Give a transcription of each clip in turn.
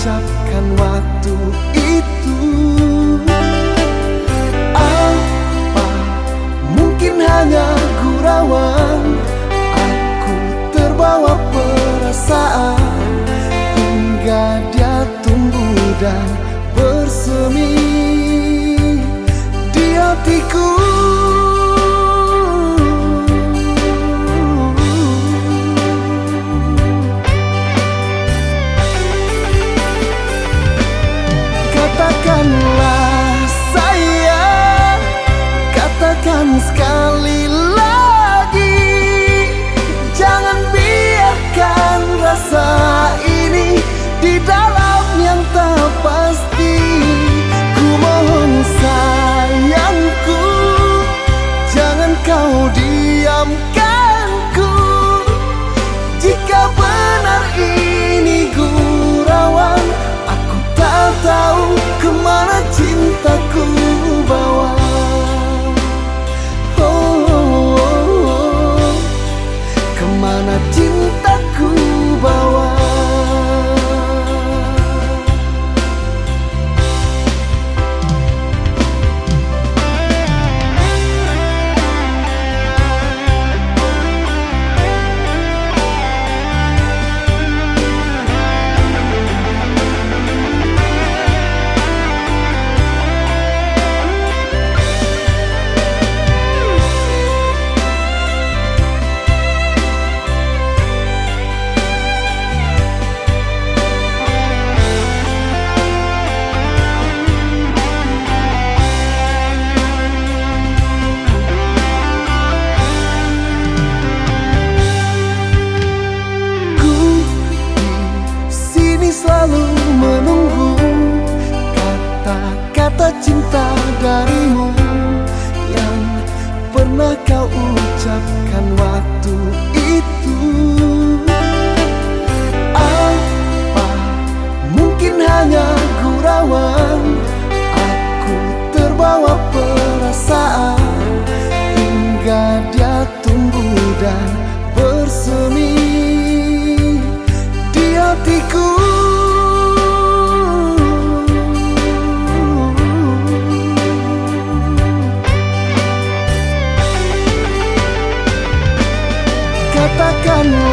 ucapkan waktu selalu menunggu Kata-kata cinta darimu Yang pernah kau ucapkan waktu itu. Apa mungkin hanya gurauan? Aku terbawa perasaan Hingga dia tumbuh dan akan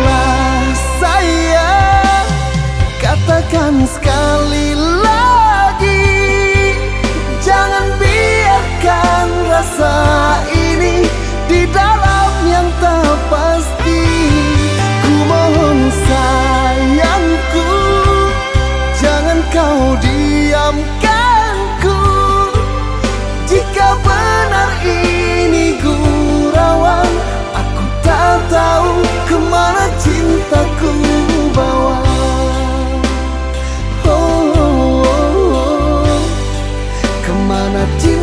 I'm a